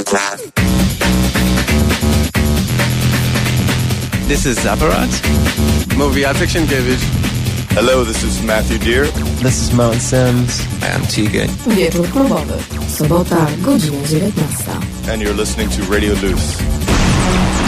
Masterclass. This is Zabarat. Moviatek Sienkiewicz. Hello, this is Matthew Deer. This is Mountain Sims. I am Tegan. Wieczór klubowy. Sobota, godzina 19. And you're listening to Radio Loose.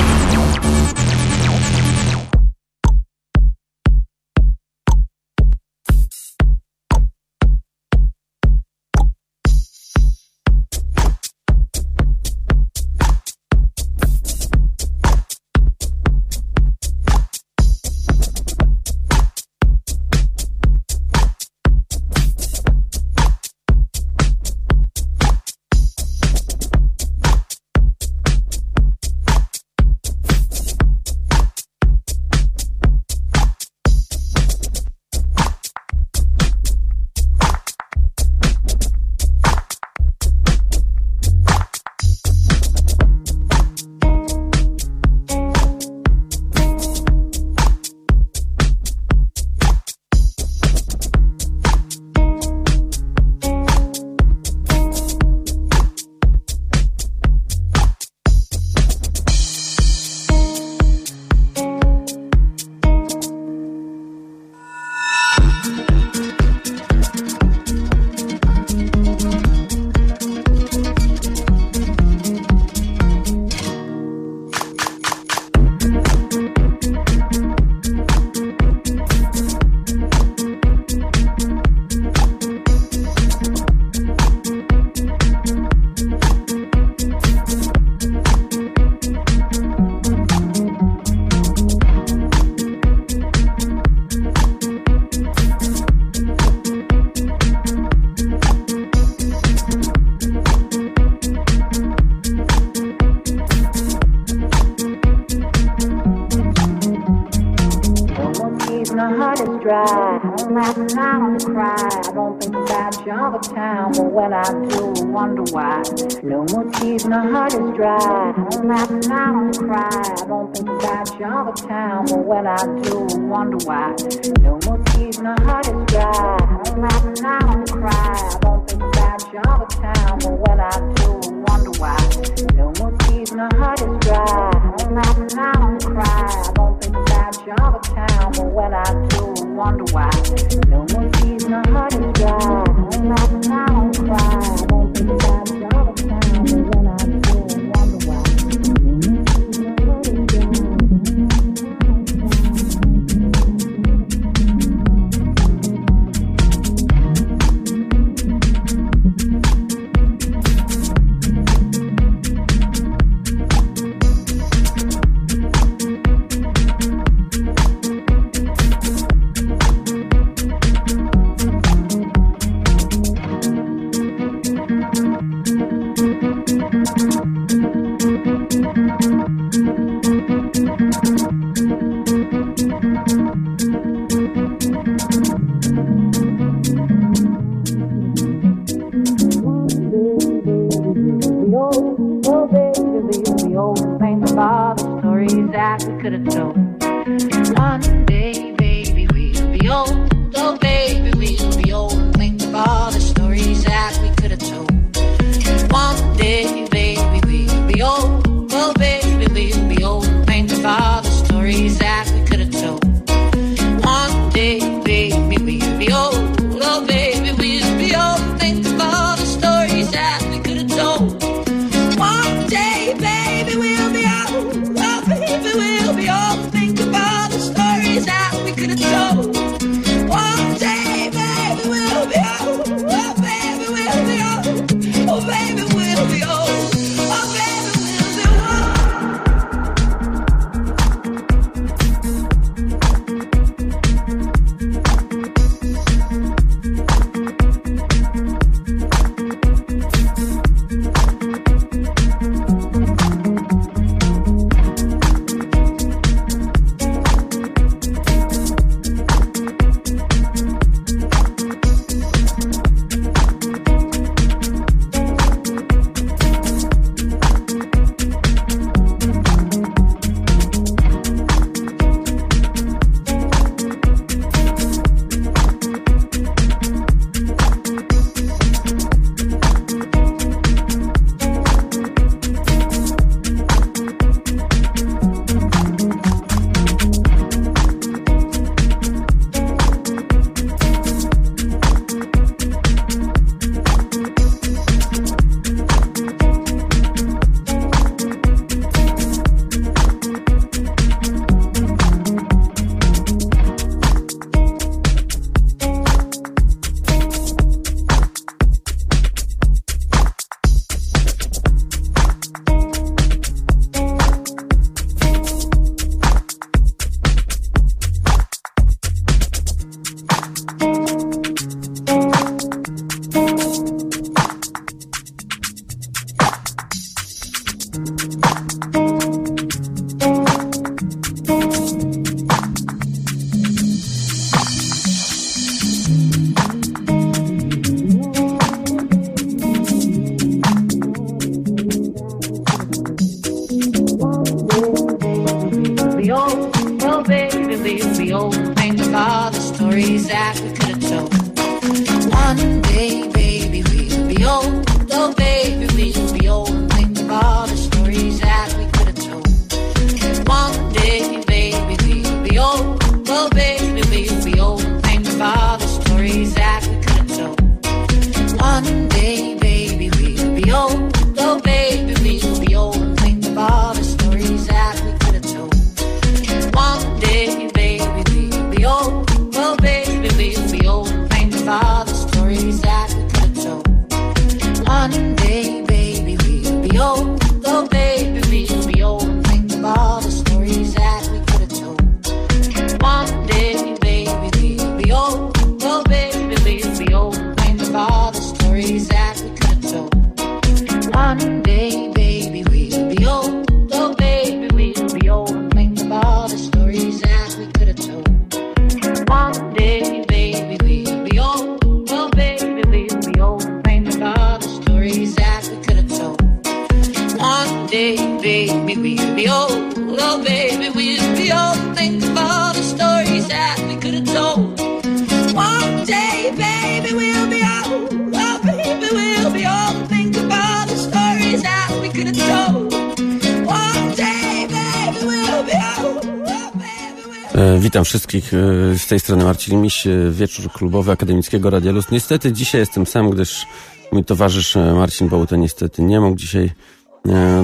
Witam wszystkich e, z tej strony Marcin Miś, e, wieczór klubowy Akademickiego Radia Luz. Niestety dzisiaj jestem sam, gdyż mój towarzysz e, Marcin Bałuta niestety nie mógł dzisiaj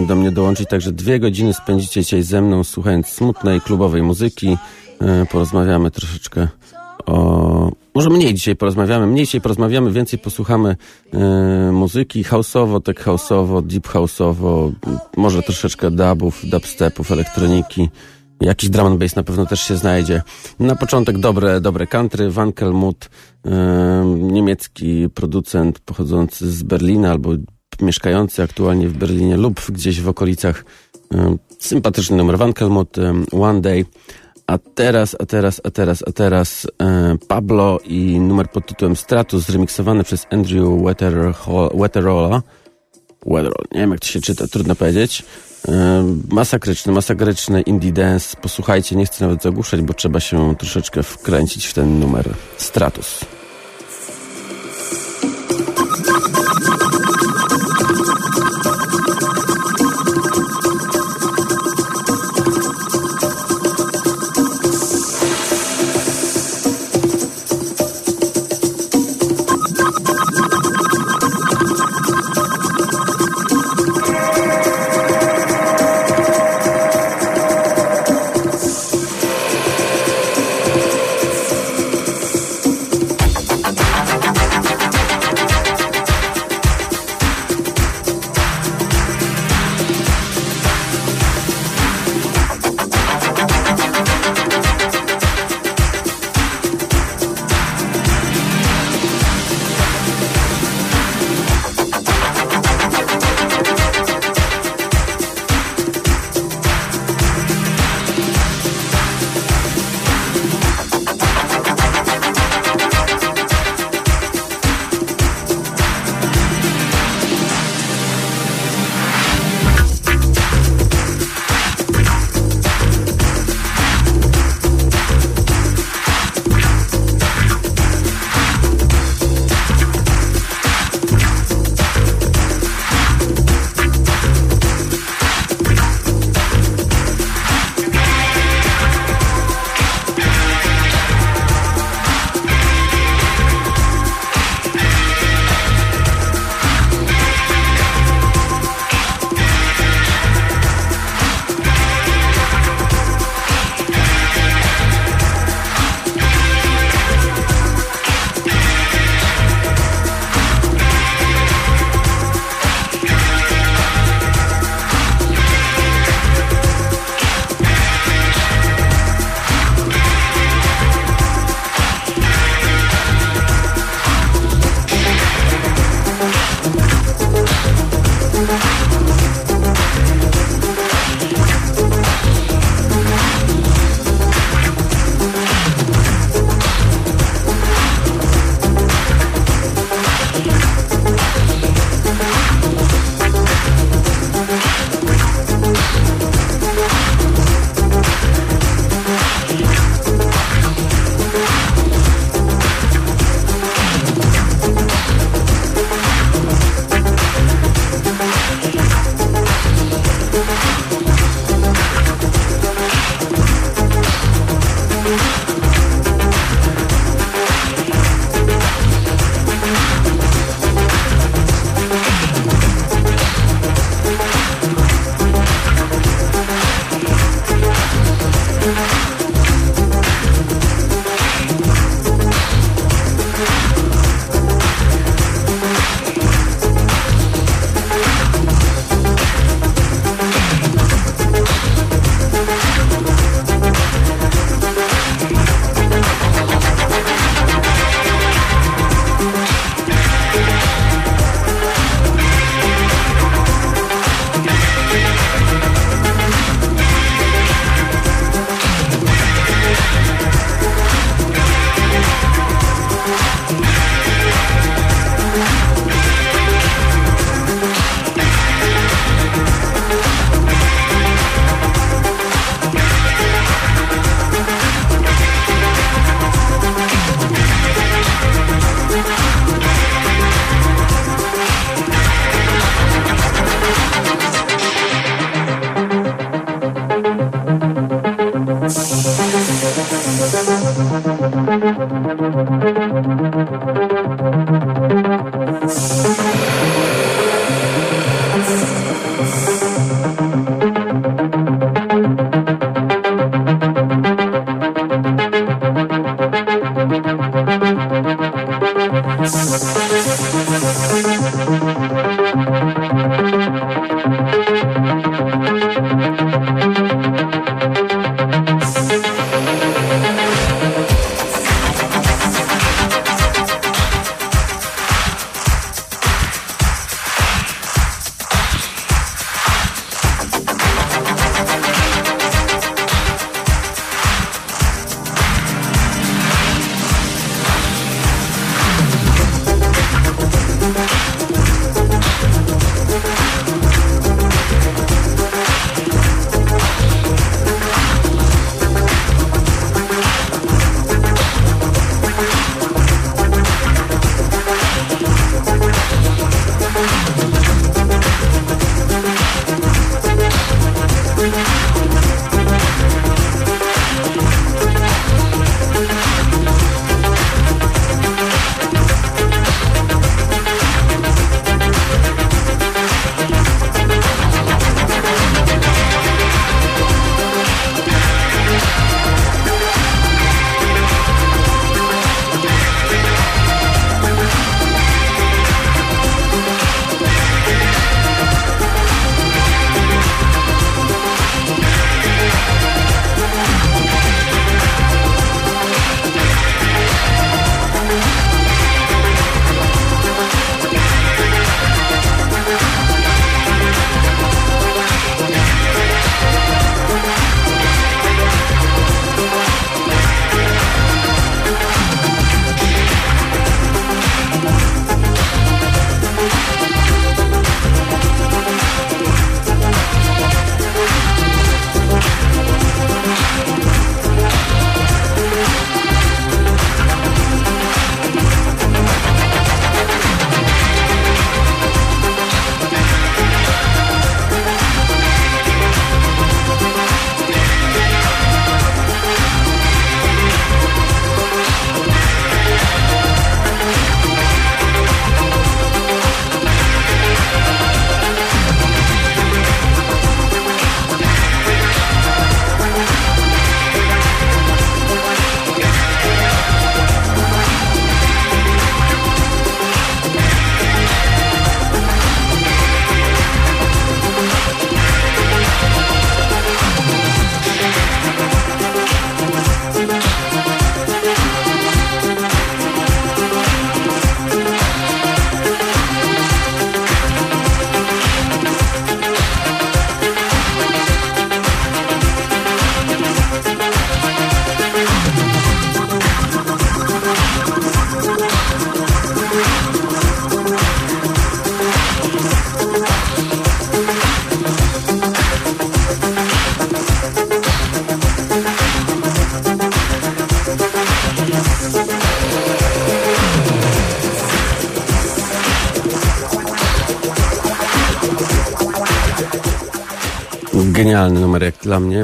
do mnie dołączyć, także dwie godziny spędzicie dzisiaj ze mną słuchając smutnej klubowej muzyki. Porozmawiamy troszeczkę o... Może mniej dzisiaj porozmawiamy, mniej dzisiaj porozmawiamy, więcej posłuchamy muzyki houseowo, tech houseowo, deep houseowo, może troszeczkę dubów, dubstepów, elektroniki. Jakiś drum and bass na pewno też się znajdzie. Na początek dobre, dobre country, Wankelmut, yy, niemiecki producent pochodzący z Berlina albo mieszkający aktualnie w Berlinie lub gdzieś w okolicach. Sympatyczny numer Wankelmut, yy, One Day. A teraz, a teraz, a teraz, a teraz Pablo i numer pod tytułem Stratus, zremiksowany przez Andrew Wetterola. Wetterol, nie wiem jak to się czyta, trudno powiedzieć. Masakryczny, masakryczny indie dance. Posłuchajcie, nie chcę nawet zagłuszać, bo trzeba się troszeczkę wkręcić w ten numer. Stratus.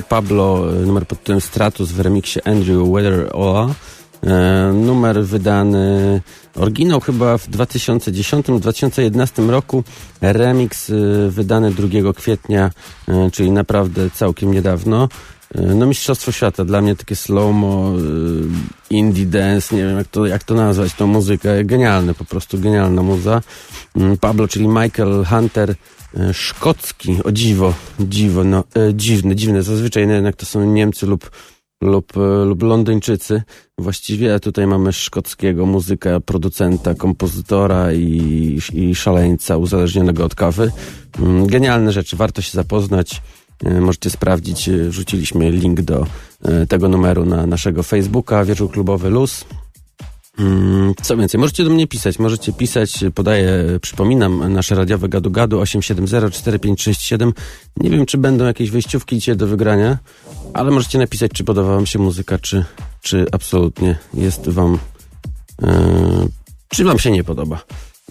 Pablo, e, numer pod tytułem Stratus w remiksie Andrew Weatherall. E, numer wydany, oryginał chyba w 2010-2011 roku, remix e, wydany 2 kwietnia, e, czyli naprawdę całkiem niedawno. E, no Mistrzostwo Świata, dla mnie takie slow-mo, indie dance, nie wiem jak to, jak to nazwać, tą muzykę, genialne, po prostu genialna muza. Mm, Pablo, czyli Michael Hunter, szkocki, o dziwo, dziwo, no, e, dziwny, dziwny, zazwyczaj nie, jednak to są Niemcy lub, lub, e, lub Londyńczycy. Właściwie tutaj mamy szkockiego muzyka, producenta, kompozytora i, i szaleńca uzależnionego od kawy. Mm, Genialne rzeczy, warto się zapoznać. E, Możecie sprawdzić, e, wrzuciliśmy link do e, tego numeru na naszego Facebooka, Wieczór Klubowy Luz. Mm, Co więcej, możecie do mnie pisać, możecie pisać, podaję, przypominam, nasze radiowe gadu gadu 8704567. Nie wiem, czy będą jakieś wyjściówki dzisiaj do wygrania, ale możecie napisać, czy podoba wam się muzyka, czy, czy absolutnie jest wam, e, czy wam się nie podoba.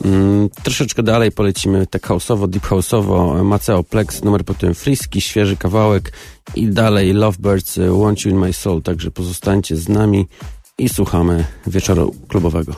Mm, troszeczkę dalej polecimy tak house'owo, deep house'owo, Maceo Plex, numer pod tym Friski, świeży kawałek i dalej Lovebirds, e, Want You In My Soul, także pozostańcie z nami i słuchamy wieczoru klubowego.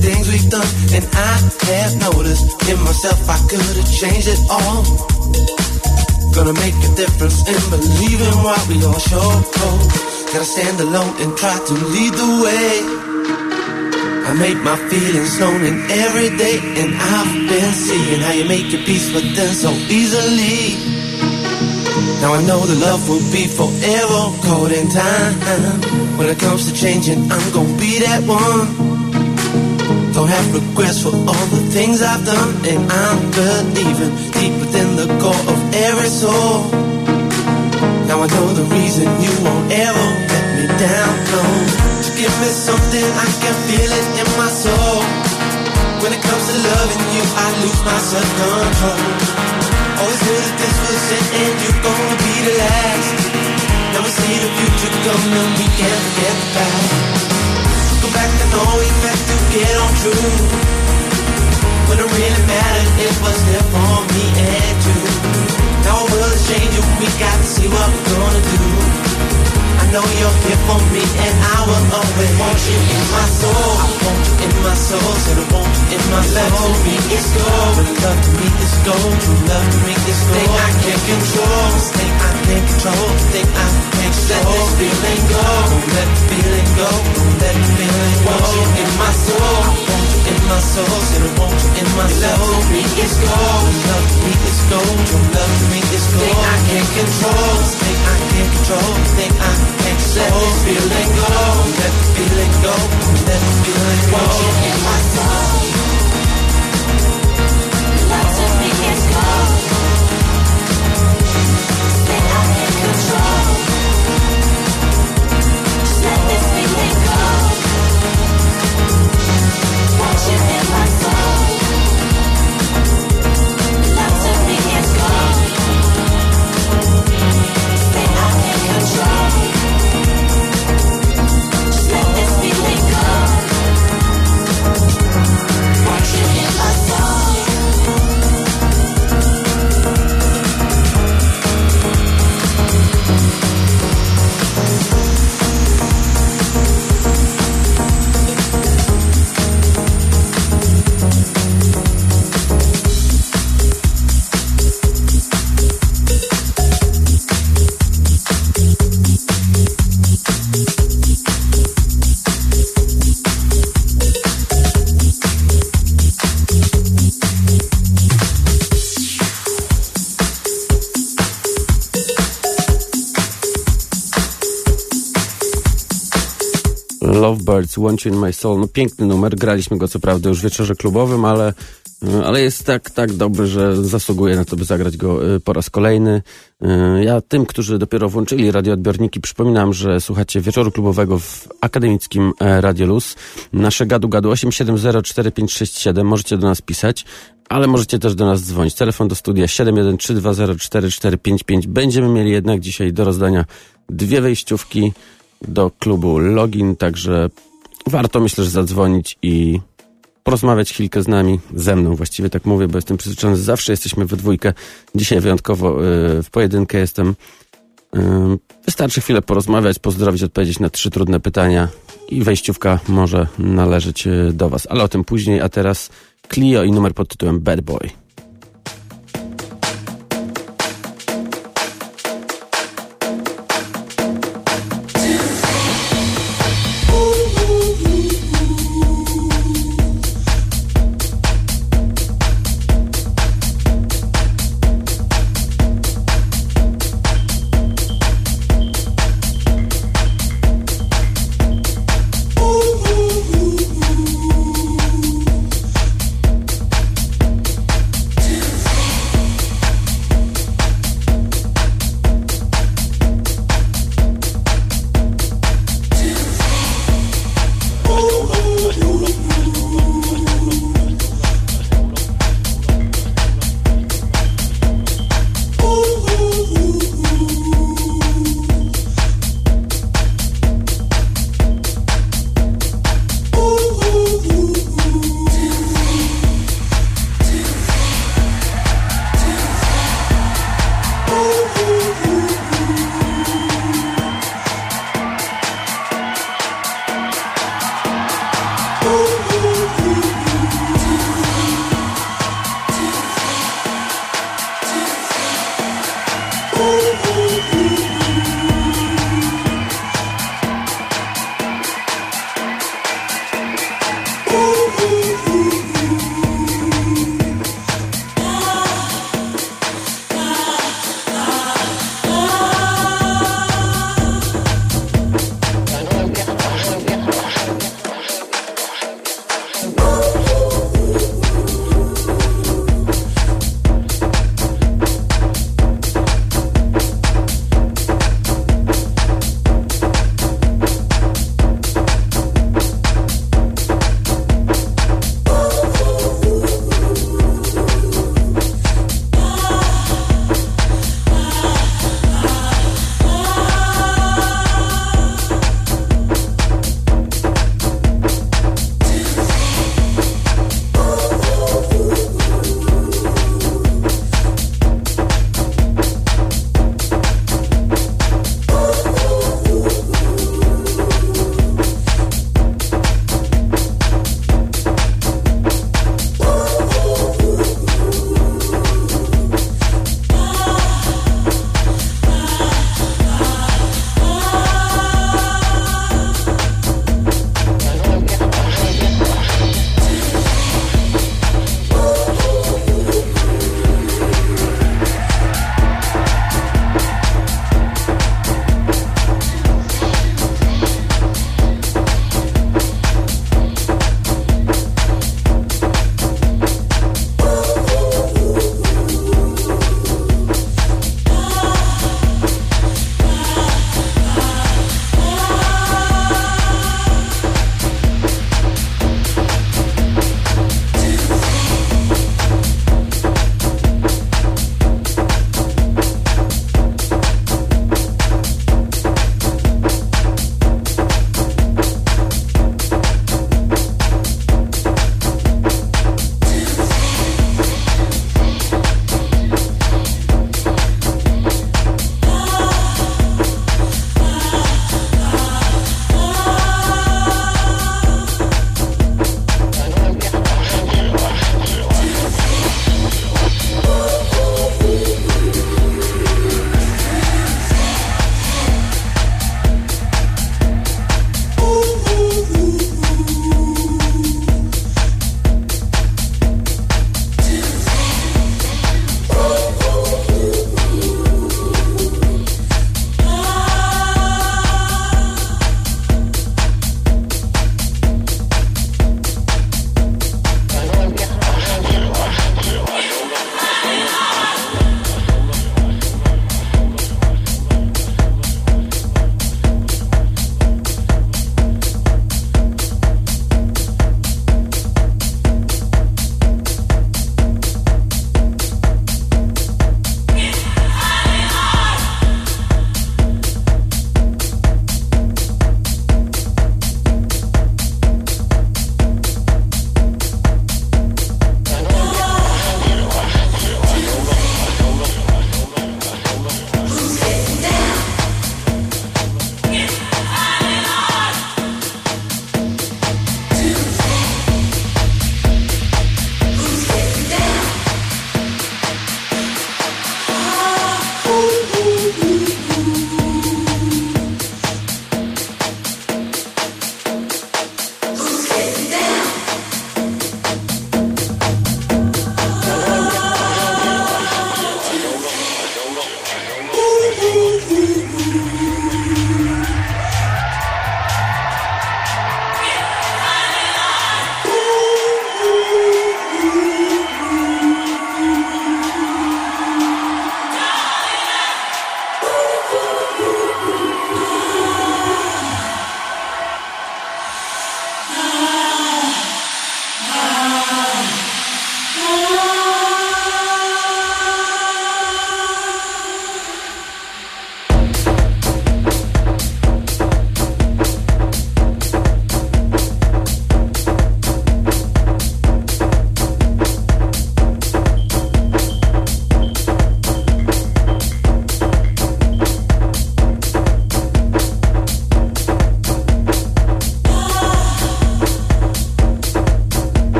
Things we've done, and I have noticed in myself I could have changed it all. Gonna make a difference in what we all show. Gotta stand alone and try to lead the way. I make my feelings known in every day, and I've been seeing how you make your peace with them so easily. Now I know the love will be forever caught in time. When it comes to changing, I'm gonna be that one. Don't have regrets for all the things I've done, and I'm believing deep within the core of every soul. Now I know the reason you won't ever let me down, no. To give me something, I can feel it in my soul. When it comes to loving you, I lose my self-control. Always knew that this was it, and you're gonna be the last. Now we see the future coming, we can't forget the past. Back know we had to get on true. When it really mattered, it was there for me and you. Now our world is changing, we got to see what we're gonna do. I know you're here for me, and I will always want you in my soul. I want you in my soul, said I want you in my soul. Love to me is gold, but love to me is gold. True love to me is gold. Thing I can't control, thing I can't control, thing I can't control. Let this feeling go, don't let the feeling go, don't let the feeling go. Want you in my soul, in my soul, said I want you in my soul. Love me is gold, love me is gold. True love me is gold. Thing I can't control, thing I can't control, thing I can't. Let this feeling go, let the feeling go, let the feeling go. Want you in my soul. You in my You in My Soul. No piękny numer, graliśmy go co prawda już w wieczorze klubowym, ale y, ale jest tak, tak dobry, że zasługuje na to, by zagrać go y, po raz kolejny. Y, Ja tym, którzy dopiero włączyli radioodbiorniki, przypominam, że słuchacie wieczoru klubowego w akademickim e, Radio Luz. Nasze gadu gadu 8704567 możecie do nas pisać, ale możecie też do nas dzwonić. Telefon do studia 713204455. Będziemy mieli jednak dzisiaj do rozdania dwie wejściówki do klubu Login, także warto myślę, że zadzwonić i porozmawiać chwilkę z nami, ze mną właściwie tak mówię, bo jestem przyzwyczajony, zawsze jesteśmy we dwójkę. Dzisiaj wyjątkowo y, w pojedynkę jestem. Y, wystarczy chwilę porozmawiać, pozdrowić, odpowiedzieć na trzy trudne pytania i wejściówka może należeć y, do Was, ale o tym później, a teraz Clio i numer pod tytułem Bad Boy.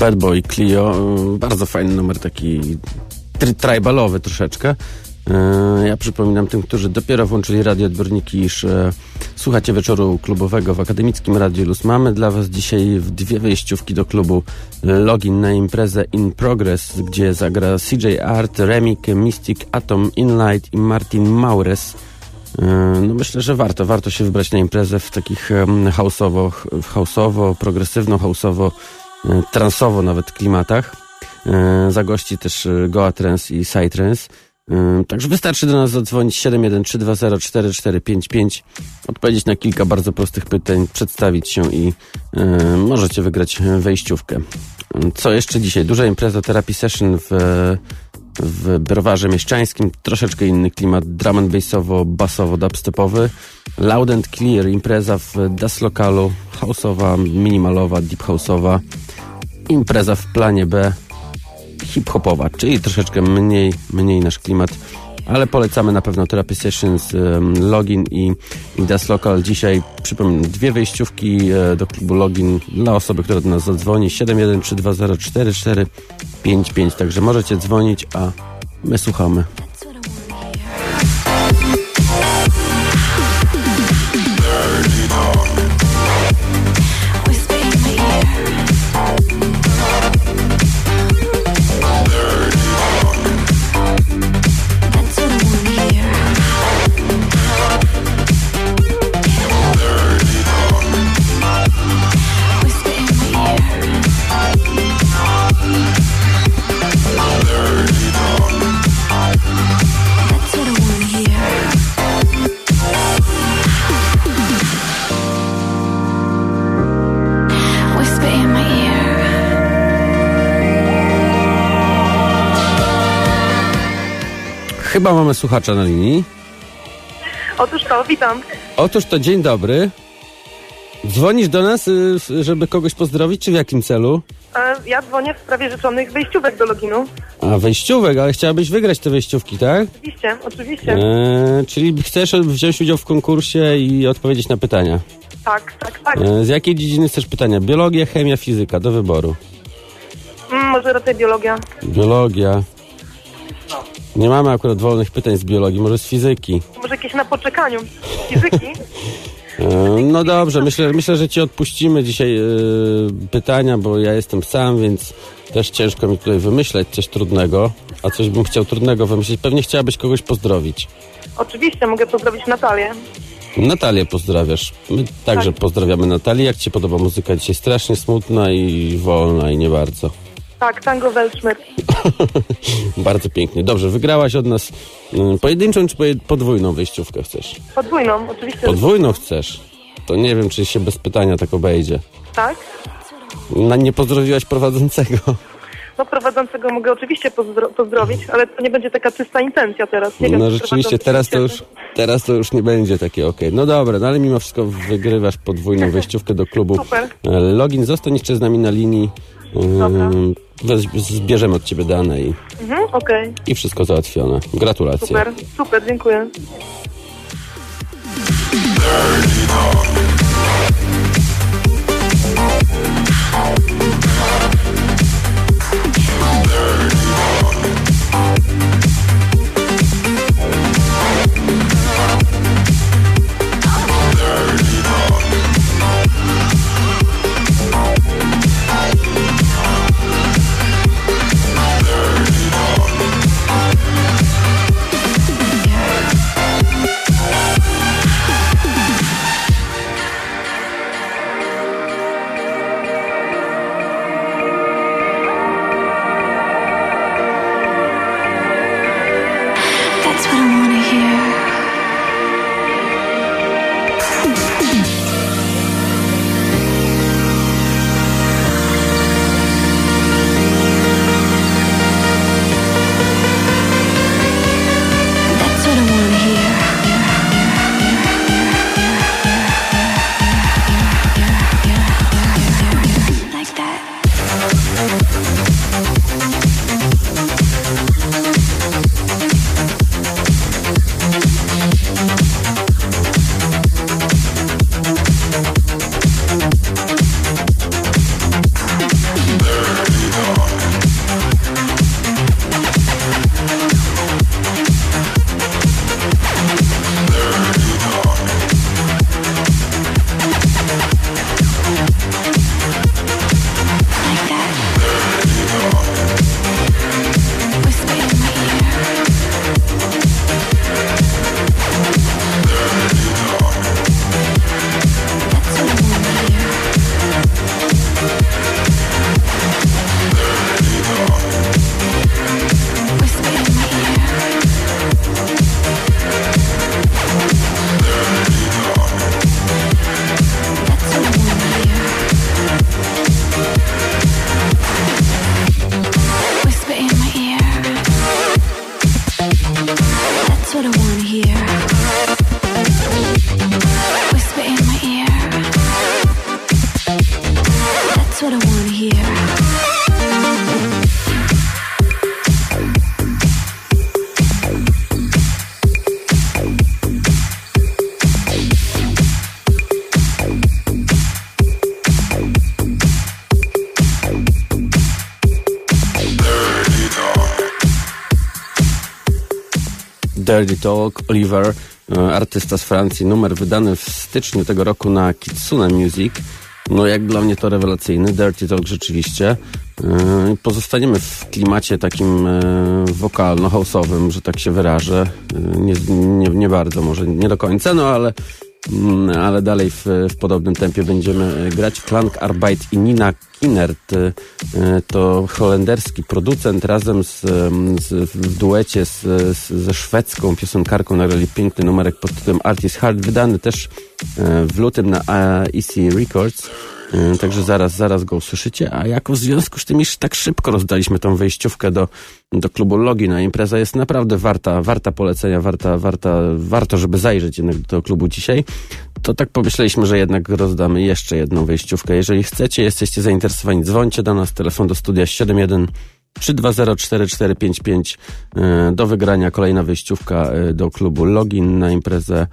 Bad Boy Clio. e, Bardzo fajny numer, taki tri- tribalowy troszeczkę. E, Ja przypominam tym, którzy dopiero włączyli radioodbiorniki, iż e, słuchacie wieczoru klubowego w Akademickim Radiu Luz. Mamy dla Was dzisiaj dwie wejściówki do klubu login na imprezę In Progress, gdzie zagra CJ Art, Remik, Mystic, Atom, Inlight i Martin Maures. No myślę, że warto, warto się wybrać na imprezę w takich houseowo, houseowo, progresywno, houseowo, transowo nawet klimatach. E, Zagości też e, Goa Trance i Psytrance. E, Także wystarczy do nas zadzwonić 713204455, odpowiedzieć na kilka bardzo prostych pytań, przedstawić się i e, możecie wygrać wejściówkę. E, Co jeszcze dzisiaj? Duża impreza Therapy Session w w browarze mieszczańskim. Troszeczkę inny klimat, drum and bassowo, basowo, dubstepowy. Loud and Clear, impreza w Das Lokalu, houseowa, minimalowa, deep houseowa. Impreza w planie B, hip-hopowa, czyli troszeczkę mniej, mniej nasz klimat. Ale polecamy na pewno Therapy Sessions, Login i, i Das Local. Dzisiaj, przypominam, dwie wejściówki e, do klubu Login dla osoby, która do nas zadzwoni. 713204455. Także możecie dzwonić, a my słuchamy. Chyba mamy słuchacza na linii. Otóż to, witam. Otóż to dzień dobry. Dzwonisz do nas, y, żeby kogoś pozdrowić, czy w jakim celu? E, Ja dzwonię w sprawie życzonych wejściówek do loginu. A, wejściówek, ale chciałabyś wygrać te wejściówki, tak? Oczywiście, oczywiście. E, czyli chcesz wziąć udział w konkursie i odpowiedzieć na pytania. Tak, tak, tak. E, z jakiej dziedziny chcesz pytania? Biologia, chemia, fizyka, do wyboru. Mm, może raczej biologia. Biologia. Nie mamy akurat wolnych pytań z biologii, może z fizyki. Może jakieś na poczekaniu. Fizyki. E, no dobrze, myślę, myślę, że ci odpuścimy dzisiaj e, pytania, bo ja jestem sam, więc też ciężko mi tutaj wymyśleć coś trudnego. A coś bym chciał trudnego wymyślić. Pewnie chciałabyś kogoś pozdrowić. Oczywiście, mogę pozdrowić Natalię. Natalię pozdrawiasz. My także Tak. pozdrawiamy Natalię. Jak ci podoba muzyka dzisiaj? Strasznie smutna i wolna i nie bardzo. Tak, Tango Weltschmerz. bardzo pięknie. Dobrze, wygrałaś od nas mm, pojedynczą czy podwójną wejściówkę chcesz? Podwójną, oczywiście. Podwójną chcesz? To nie wiem, czy się bez pytania tak obejdzie. Tak. Nie pozdrowiłaś prowadzącego. No prowadzącego mogę oczywiście pozdro- pozdrowić, ale to nie będzie taka czysta intencja teraz. Nie wiem, No czy rzeczywiście, teraz to już, teraz to już nie będzie takie okej. No dobra, no ale mimo wszystko wygrywasz podwójną wejściówkę do klubu. Super. E, Login, zostań jeszcze z nami na linii. Dobra. Wez- Zbierzemy od ciebie dane i, Mhm, okej. i wszystko załatwione. Gratulacje. Super, super, dziękuję. Talk, Oliver, e, artysta z Francji, numer wydany w styczniu tego roku na Kitsune Music. No jak dla mnie to rewelacyjny, Dirty Talk rzeczywiście. E, Pozostaniemy w klimacie takim e, wokalno-house'owym, że tak się wyrażę. Nie, nie, nie bardzo, może nie do końca, no ale ale dalej w, w podobnym tempie będziemy e, grać. Klank Arbeit i Nina Kinert e, to holenderski producent razem z, z, w duecie z, z, ze szwedzką piosenkarką nagrali piękny numerek pod tytułem Artist Heart, wydany też e, w lutym na EC Records. E, Także zaraz, zaraz go usłyszycie. A jako w związku z tym, iż tak szybko rozdaliśmy tą wejściówkę do, do klubu Logina, impreza jest naprawdę warta, warta polecenia, warta, warta, warto, żeby zajrzeć jednak do klubu dzisiaj, to tak pomyśleliśmy, że jednak rozdamy jeszcze jedną wejściówkę. Jeżeli chcecie, jesteście zainteresowani, dzwońcie do nas, telefon do studia 71 3204455 e, do wygrania kolejna wejściówka e, do klubu Login na imprezę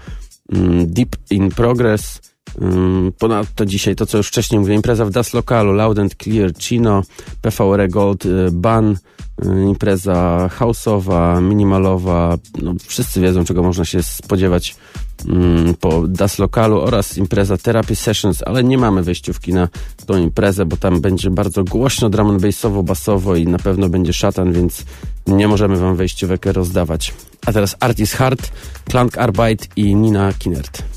mm, Deep in Progress. Ym, Ponadto dzisiaj to, co już wcześniej mówiłem, impreza w Das Localu, Loud and Clear, Chino, PVR Gold, y, Ban, y, impreza houseowa, minimalowa, no, wszyscy wiedzą, czego można się spodziewać ym, po Das Localu oraz impreza Therapy Sessions, ale nie mamy wejściówki na tą imprezę, bo tam będzie bardzo głośno drum and bassowo, basowo i na pewno będzie szatan, więc nie możemy wam wejściówek rozdawać. A teraz Artis Hart, Klank Arbeit i Nina Kinert.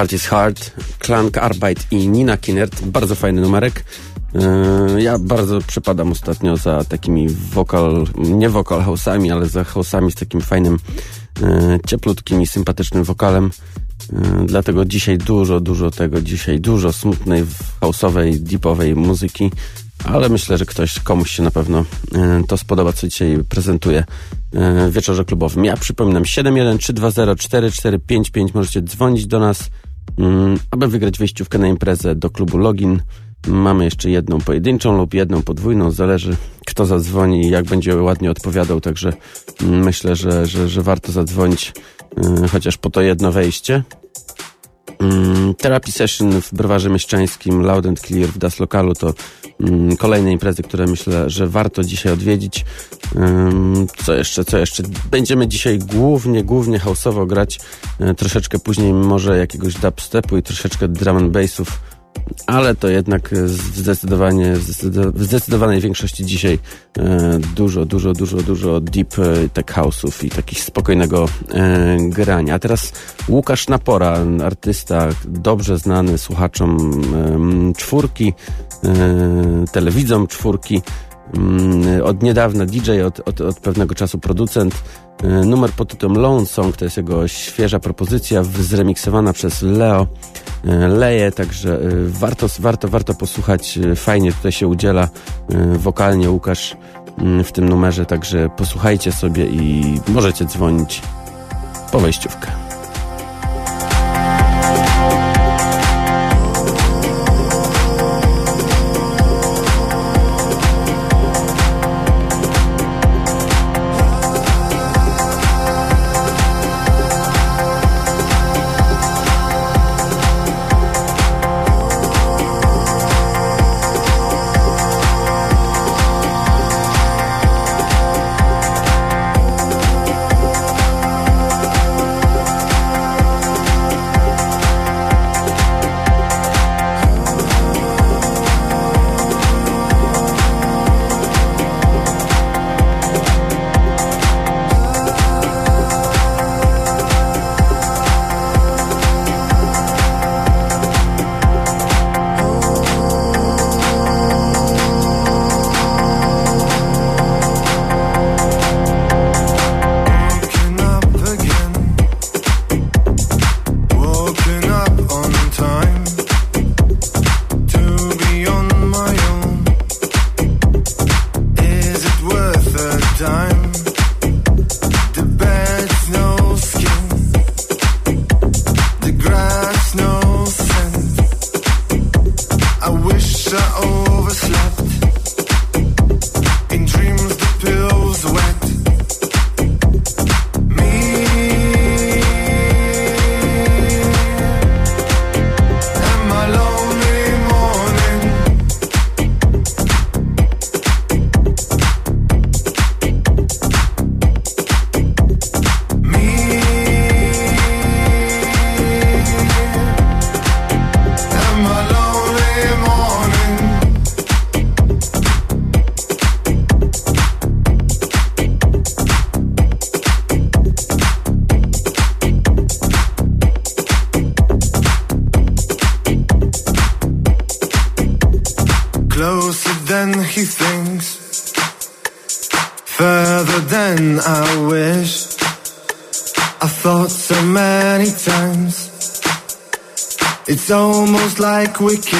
Art is Hard, Klank Arbeit i Nina Kinnert. Bardzo fajny numerek. Yy, Ja bardzo przypadam ostatnio za takimi wokal, nie wokal house'ami, ale za house'ami z takim fajnym, yy, cieplutkim i sympatycznym wokalem. Yy, Dlatego dzisiaj dużo, dużo tego, dzisiaj dużo smutnej, house'owej, deepowej muzyki, ale myślę, że ktoś, komuś się na pewno to spodoba, co dzisiaj prezentuję yy, w wieczorze klubowym. Ja przypominam 713204455, możecie dzwonić do nas, aby wygrać wejściówkę na imprezę do klubu Login. Mamy jeszcze jedną pojedynczą lub jedną podwójną, zależy kto zadzwoni i jak będzie ładnie odpowiadał, także mm, myślę, że, że, że warto zadzwonić yy, chociaż po to jedno wejście. Mm, Therapy Session w Browarze Mieszczańskim, Loud and Clear w Das Lokalu to mm, kolejne imprezy, które myślę, że warto dzisiaj odwiedzić. Co jeszcze, co jeszcze? Będziemy dzisiaj głównie, głównie house'owo grać, e, troszeczkę później może jakiegoś dubstepu i troszeczkę drum and bassów, ale to jednak e, zdecydowanie, zdecydo- w zdecydowanej większości dzisiaj e, dużo, dużo, dużo, dużo deep e, tech house'ów i takich spokojnego grania. A teraz Łukasz Napora, artysta dobrze znany słuchaczom czwórki, telewidzom czwórki, od niedawna DJ, od, od, od pewnego czasu producent. E, Numer pod tytułem Lone Song to jest jego świeża propozycja, zremiksowana przez Leo e, Leje, także e, warto, warto, warto posłuchać. Fajnie tutaj się udziela wokalnie Łukasz mm, w tym numerze, także posłuchajcie sobie i możecie dzwonić po wejściówkę. quick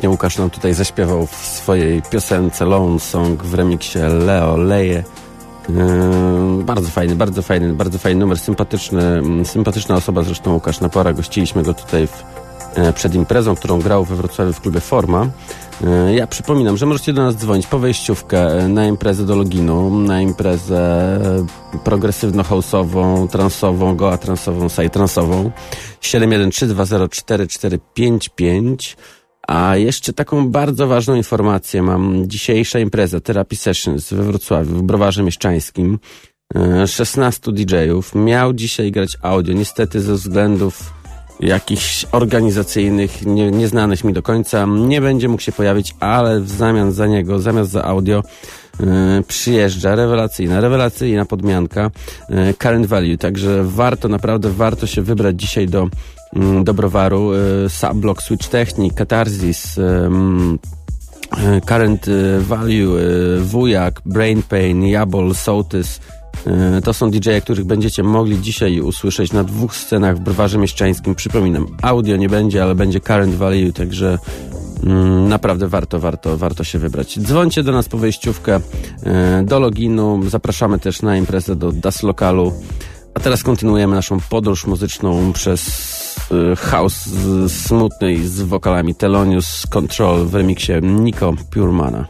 pięknie Łukasz nam tutaj zaśpiewał w swojej piosence Lone Song w remiksie Leo Leje. Yy, bardzo fajny, bardzo fajny, bardzo fajny numer, sympatyczny, mm, sympatyczna osoba zresztą Łukasz Napora. Gościliśmy go tutaj w, e, przed imprezą, którą grał we Wrocławiu w klubie Forma. E, Ja przypominam, że możecie do nas dzwonić po wejściówkę e, na imprezę do loginu, na imprezę progresywno-house'ową, transową, goa transową, saj transową 713204455 a jeszcze taką bardzo ważną informację mam. Dzisiejsza impreza Therapy Sessions we Wrocławiu, w Browarze Mieszczańskim. E, 16 DJ-ów miał dzisiaj grać audio. Niestety ze względów jakichś organizacyjnych, nie, nieznanych mi do końca, nie będzie mógł się pojawić, ale w zamian za niego, zamiast za audio, e, przyjeżdża rewelacyjna, rewelacyjna podmianka e, Current Value, także warto, naprawdę warto się wybrać dzisiaj do mm, do browaru, e, Subblock, Switch Technic, em, e, Current e, Value, Wujak, Brain Pain, Jabol, Sołtys. To są DJ-e, których będziecie mogli dzisiaj usłyszeć na dwóch scenach w Browarze Mieszczańskim. Przypominam, audio nie będzie, ale będzie Current Value, także mm, naprawdę warto, warto, warto się wybrać. Dzwońcie do nas po wejściówkę do loginu. Zapraszamy też na imprezę do Das Lokalu. A teraz kontynuujemy naszą podróż muzyczną przez house z- smutny i z wokalami Telonius Control w remiksie Nico Purmana.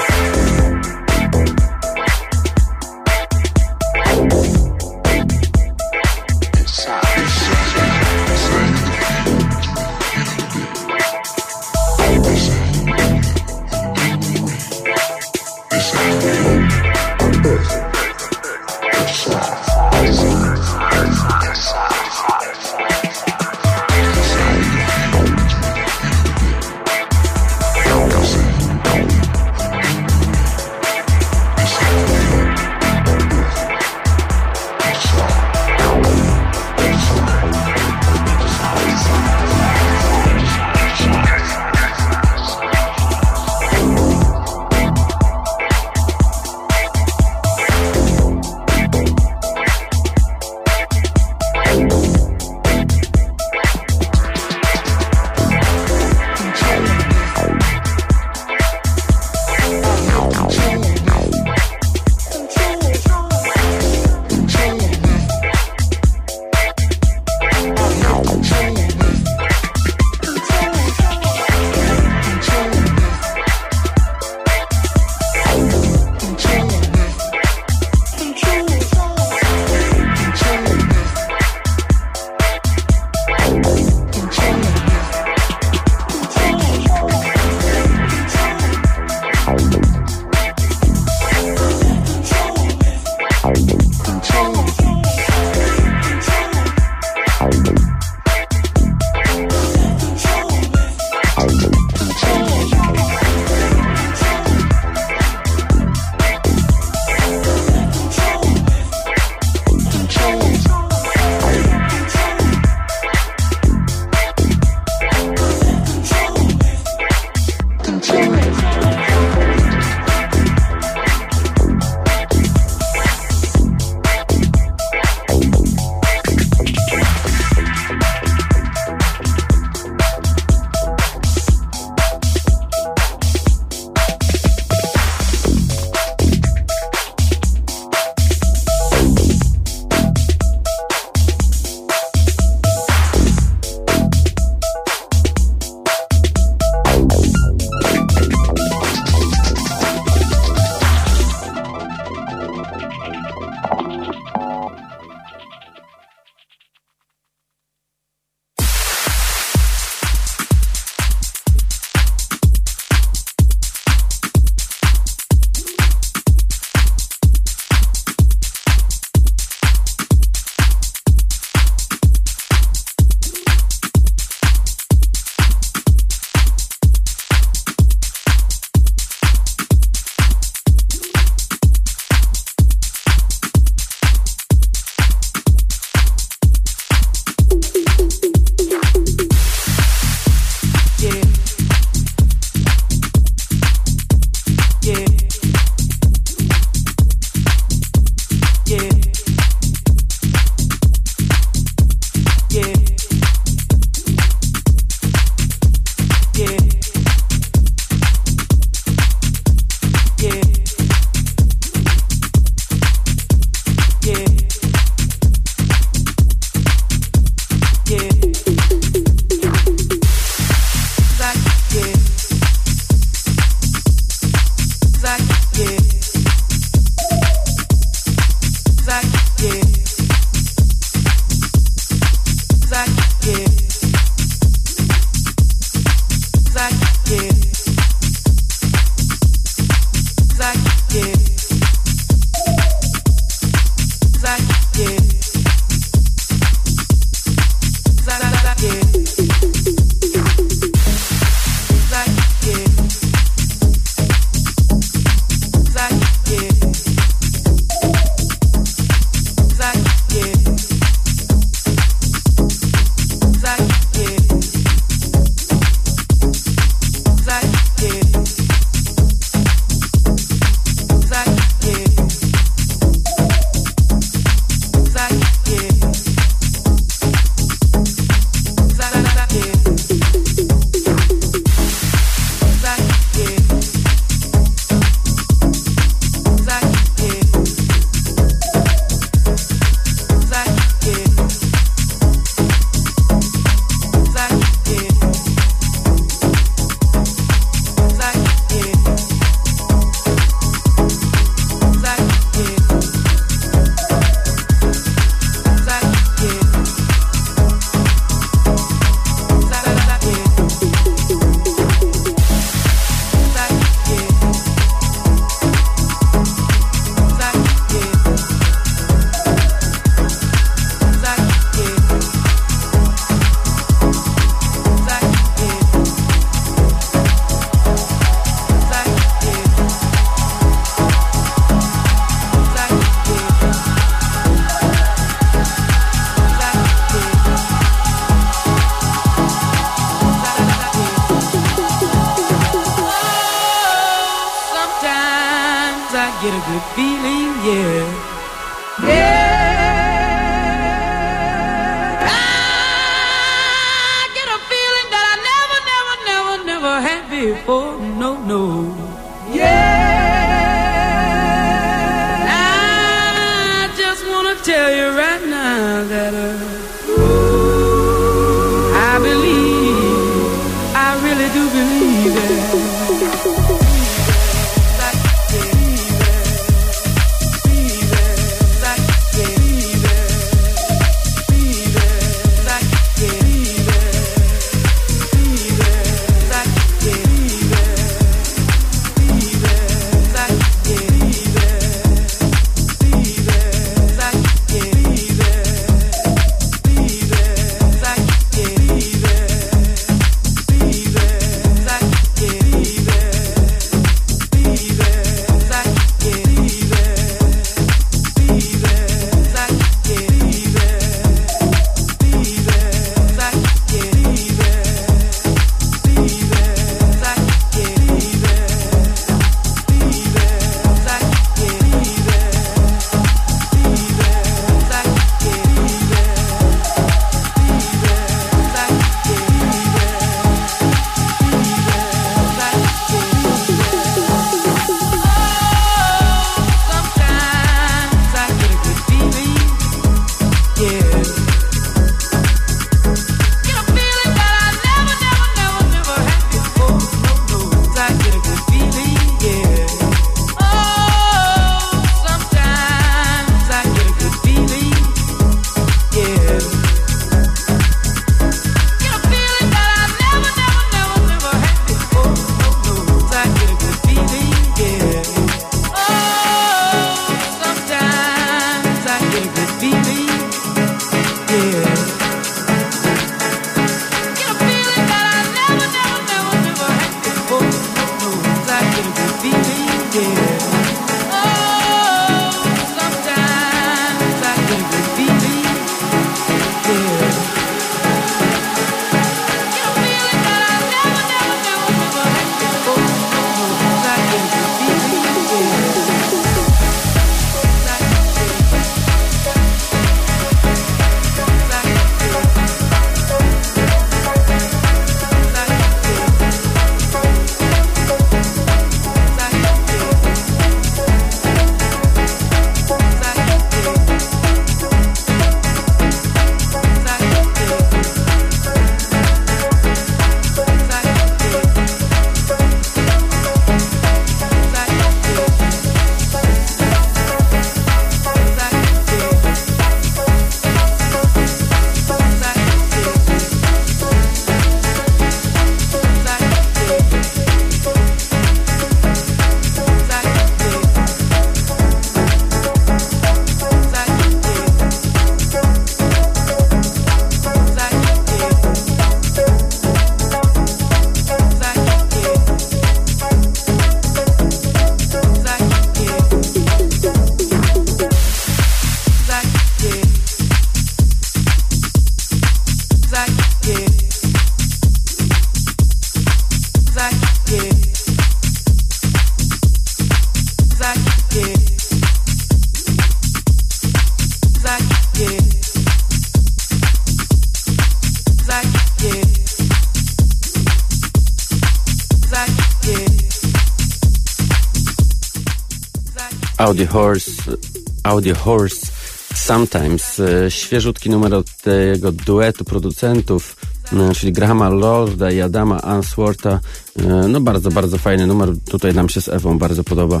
Audio Horse, Audio Horse Sometimes. E, Świeżutki numer od tego duetu producentów, e, czyli Grahama Lorda i Adama Answorta. E, No bardzo, bardzo fajny numer. Tutaj nam się z Ewą bardzo podoba.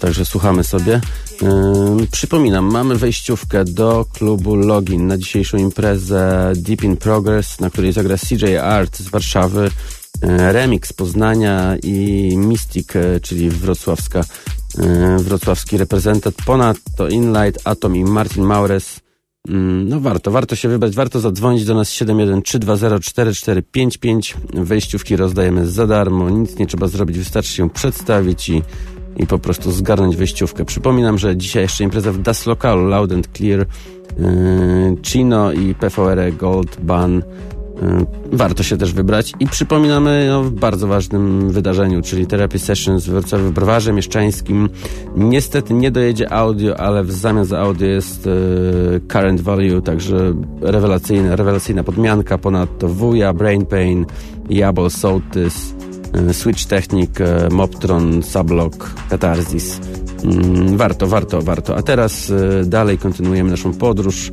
Także słuchamy sobie. Przypominam, mamy wejściówkę do klubu Login na dzisiejszą imprezę Deep in Progress, na której zagra CJ Art z Warszawy. Remix Poznania i Mystic, czyli wrocławska, wrocławski reprezentant. Ponadto Inlight, Atom i Martin Maures. Mm, No warto, warto się wybrać, warto zadzwonić do nas 713204455. Wejściówki rozdajemy za darmo, nic nie trzeba zrobić, wystarczy się przedstawić i, i po prostu zgarnąć wejściówkę. Przypominam, że dzisiaj jeszcze impreza w Das Localu, Loud and Clear, yy, Chino i PVR Gold Ban. Yy, Warto się też wybrać i przypominamy o bardzo ważnym wydarzeniu, czyli Therapy Sessions w Wrocławiu w Browarze Mieszczańskim. Niestety nie dojedzie audio, ale w zamian za audio jest e, Current Value, także rewelacyjna, rewelacyjna podmianka. Ponadto Wuja, Brain Pain, Jabol, Soltis, e, Switch Technic, e, Moptron, Sublock, Catharsis. Mm, Warto, warto, warto. A teraz dalej kontynuujemy naszą podróż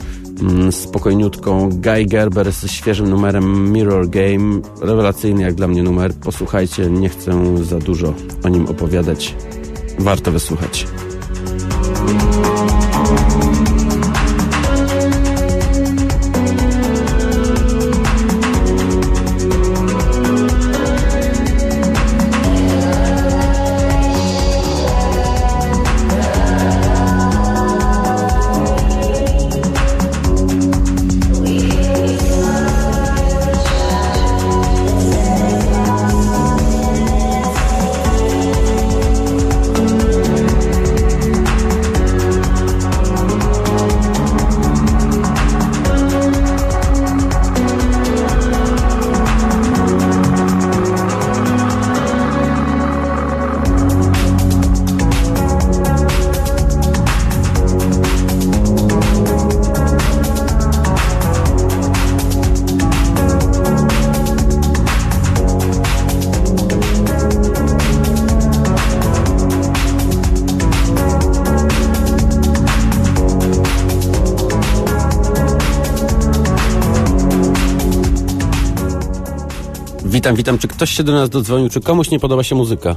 spokojniutką. Guy Gerber z świeżym numerem Mirror Game. Rewelacyjny jak dla mnie numer. Posłuchajcie, nie chcę za dużo o nim opowiadać. Warto wysłuchać. Witam, witam. Czy ktoś się do nas dodzwonił? Czy komuś nie podoba się muzyka?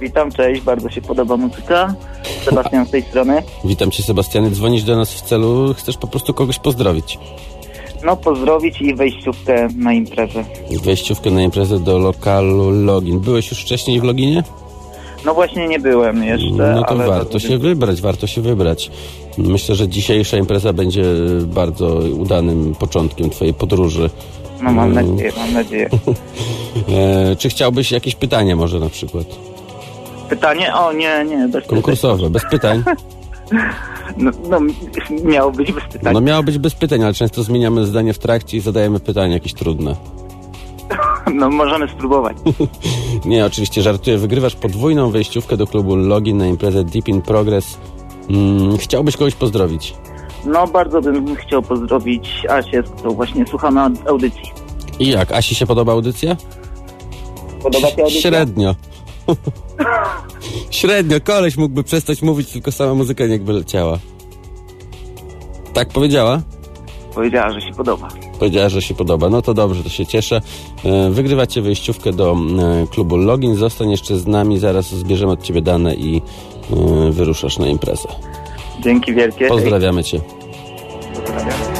Witam, cześć, bardzo się podoba muzyka. Sebastian z tej strony. Witam cię, Sebastianie. Dzwonisz do nas w celu, chcesz po prostu kogoś pozdrowić. No, pozdrowić i wejściówkę na imprezę. Wejściówkę na imprezę do lokalu Login. Byłeś już wcześniej w Loginie? No właśnie nie byłem jeszcze, No to warto się wybrać, warto się wybrać. Myślę, że dzisiejsza impreza będzie bardzo udanym początkiem twojej podróży. No mam Mm. nadzieję, mam nadzieję. E, czy chciałbyś jakieś pytanie może na przykład? Pytanie? O, nie, nie, bez Konkursowe, bez pytań? No, no, miało być bez pytań. No miało być bez pytań, ale często zmieniamy zdanie w trakcie i zadajemy pytania jakieś trudne. No, możemy spróbować. Nie, oczywiście żartuję. Wygrywasz podwójną wejściówkę do klubu Login na imprezę Deep in Progress. Mm, chciałbyś kogoś pozdrowić? No, bardzo bym chciał pozdrowić Asię, z którą właśnie słuchamy aud- audycji. I jak? Asi się podoba audycja? Podoba się audycja? Średnio. Średnio. Koleś mógłby przestać mówić, tylko sama muzyka niechby leciała. Tak powiedziała? Powiedziała, że się podoba. Powiedziała, że się podoba. No to dobrze, to się cieszę. E, Wygrywacie wejściówkę do e, klubu Login. Zostań jeszcze z nami, zaraz zbierzemy od ciebie dane i e, wyruszasz na imprezę. Dzięki wielkie. Pozdrawiamy cię. Pozdrawiam.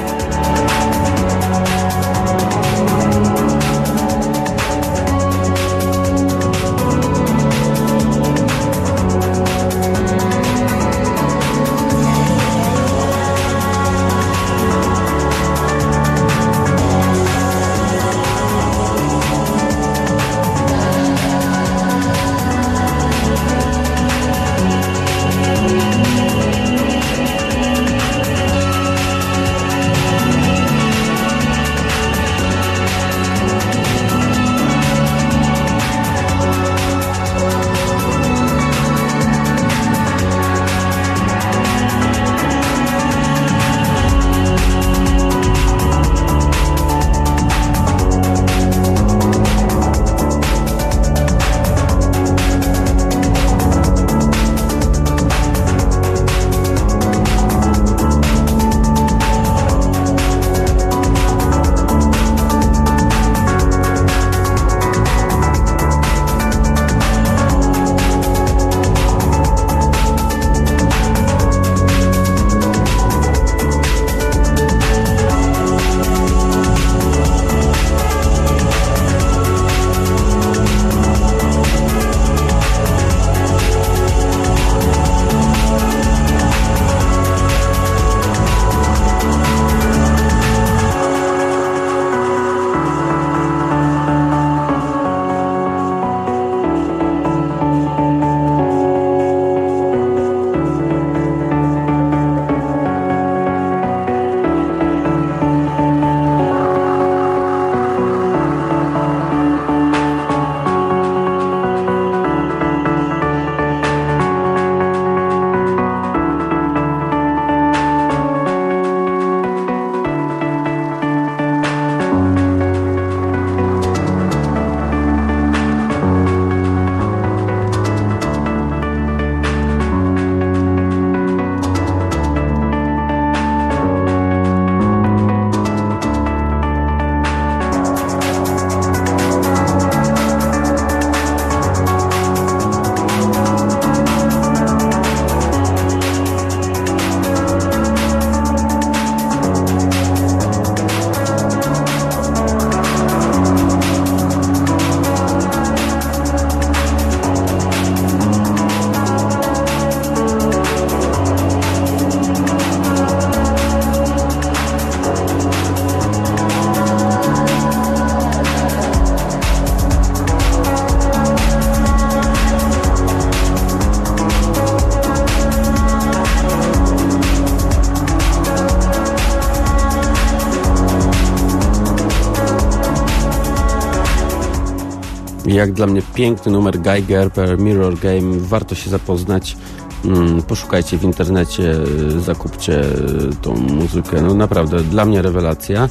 Jak dla mnie piękny numer Guy Gerber, Mirror Game. Warto się zapoznać. Mm, Poszukajcie w internecie, y, zakupcie y, tą muzykę. No naprawdę, dla mnie rewelacja.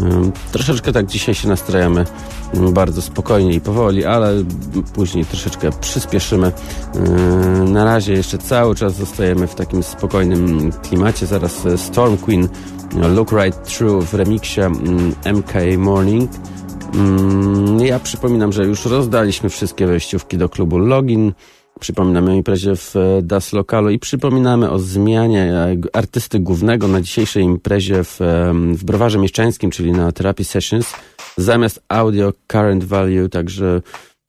Ym, Troszeczkę tak dzisiaj się nastrajamy mm, bardzo spokojnie i powoli, ale później troszeczkę przyspieszymy. Yy, Na razie jeszcze cały czas zostajemy w takim spokojnym klimacie. Zaraz Storm Queen Look Right Through w remiksie mm, MK Morning. Mm, Ja przypominam, że już rozdaliśmy wszystkie wejściówki do klubu Login. Przypominamy o imprezie w e, Das Lokalu i przypominamy o zmianie e, artysty głównego na dzisiejszej imprezie w, em, w Browarze Mieszczańskim, czyli na Therapy Sessions. Zamiast audio current value, także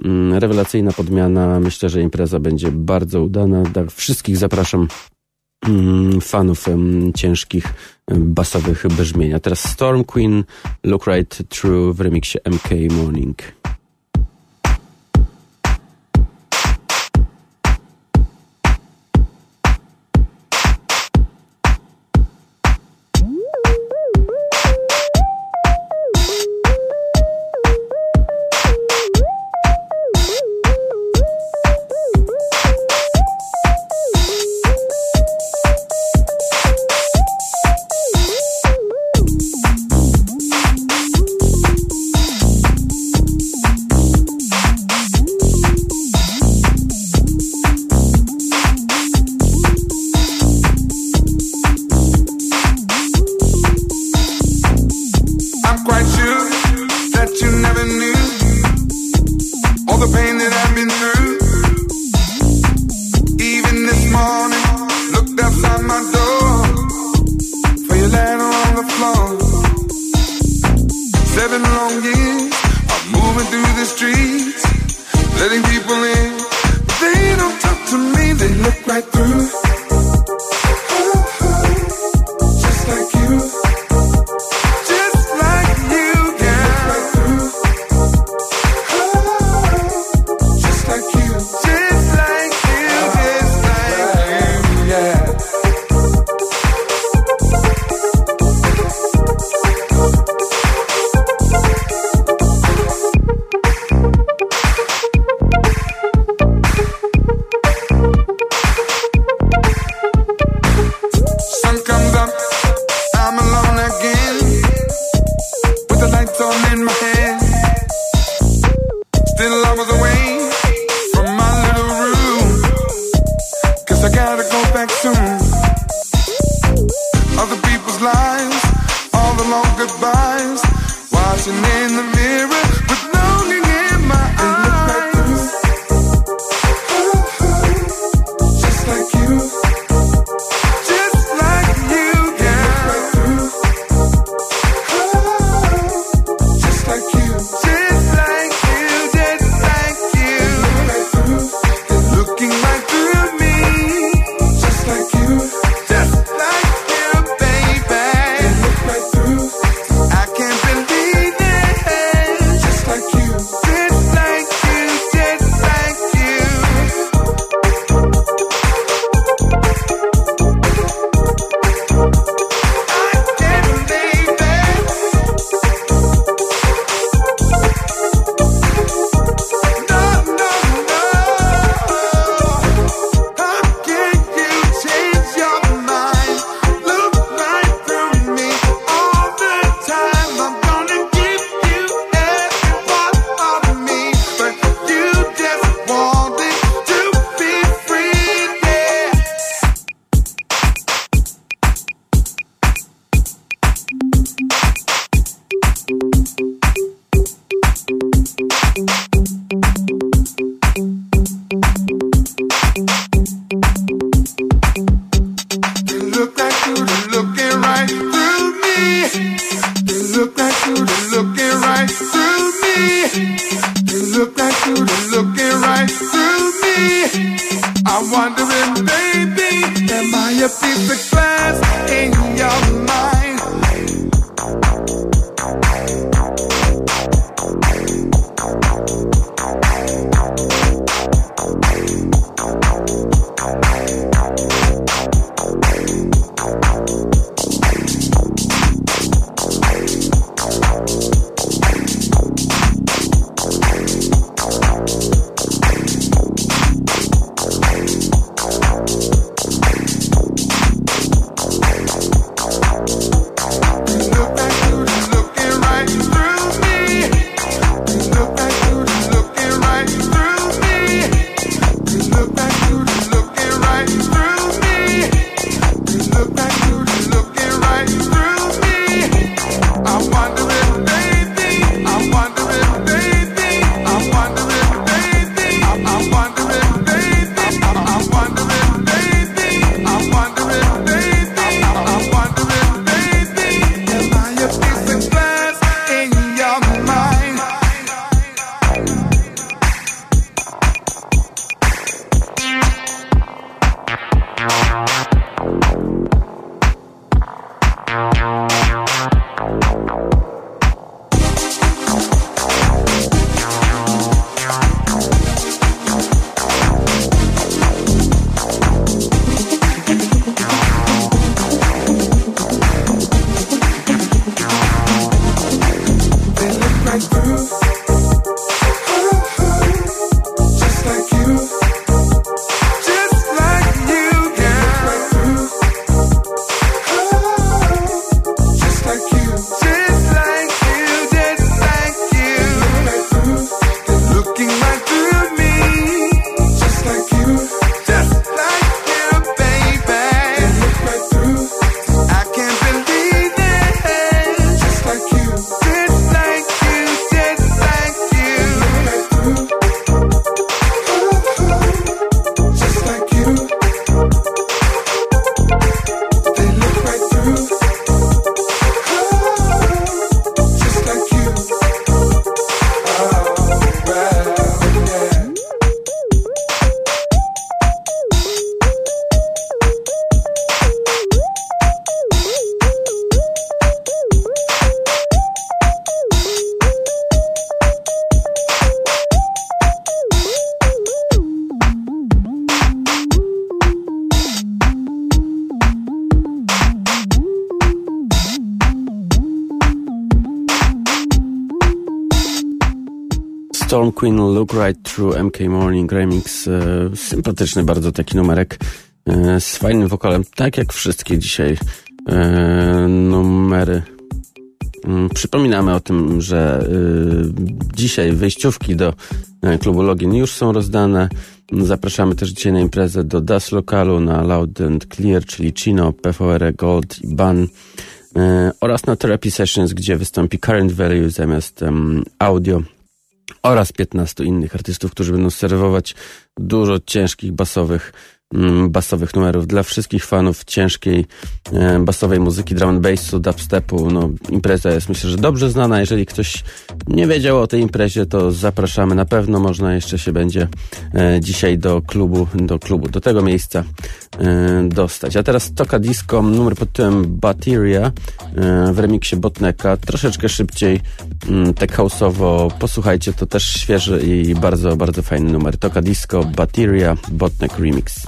mm, rewelacyjna podmiana. Myślę, że impreza będzie bardzo udana. Tak, wszystkich zapraszam fanów em, ciężkich basowych brzmienia. Teraz Storm Queen, Look Right Through w remiksie MK Morning. In the Queen Look Right Through MK Morning Remix. E, sympatyczny bardzo taki numerek e, z fajnym wokalem, tak jak wszystkie dzisiaj e, numery. Mm, Przypominamy o tym, że dzisiaj wejściówki do klubu Login już są rozdane. Zapraszamy też dzisiaj na imprezę do Das Lokalu na Loud and Clear, czyli Chino, PVR Gold i Ban oraz na Therapy Sessions, gdzie wystąpi Current Value zamiast em, audio oraz 15 innych artystów, którzy będą serwować dużo ciężkich basowych basowych numerów dla wszystkich fanów ciężkiej e, basowej muzyki, drum and bassu, dubstepu. No, impreza jest myślę, że dobrze znana. Jeżeli ktoś nie wiedział o tej imprezie, to zapraszamy. Na pewno można jeszcze się będzie e, dzisiaj do klubu, do klubu, do tego miejsca e, dostać. A teraz Toka Disco, numer pod tytułem Bateria w remiksie Botneka. Troszeczkę szybciej, mm, tech house'owo. Posłuchajcie, to też świeży i bardzo, bardzo fajny numer. Toka Disco, Bateria, Botnek Remix.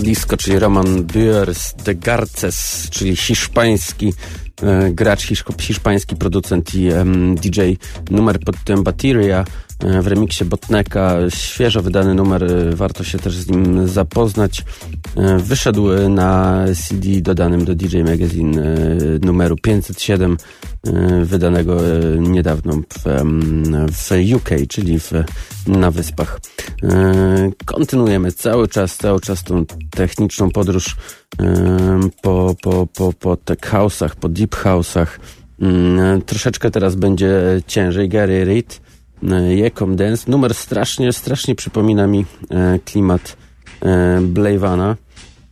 Toka Disco, czyli Roman Buers de Garces, czyli hiszpański e, gracz, hiszpański producent i DJ. Numer pod tym Bateria e, w remiksie Botneka. Świeżo wydany numer, e, warto się też z nim zapoznać. E, wyszedł na CD dodanym do DJ Magazine numeru 507, e, wydanego niedawno w, w UK, czyli w, na Wyspach. Kontynuujemy cały czas, cały czas tą techniczną podróż po, po, po, po tech house'ach, po deep house'ach. Mm, Troszeczkę teraz będzie ciężej. Gary Reed, e, Jekom Dance. Numer strasznie, strasznie przypomina mi e, klimat e, Blavana.